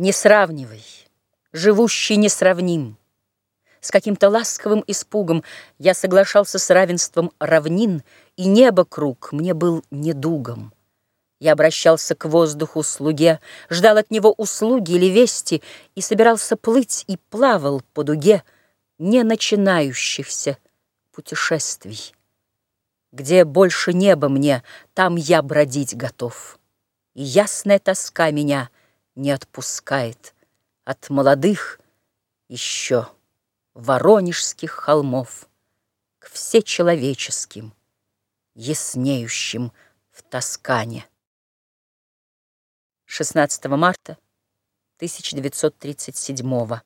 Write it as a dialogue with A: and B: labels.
A: Не сравнивай, живущий несравним. С каким-то ласковым испугом Я соглашался с равенством равнин, И небо круг мне был недугом. Я обращался к воздуху слуге, Ждал от него услуги или вести И собирался плыть и плавал по дуге Не начинающихся путешествий. Где больше неба мне, там я бродить готов. И ясная тоска меня не отпускает От молодых еще воронежских холмов К всечеловеческим, яснеющим в Тоскане. 16 марта 1937 года.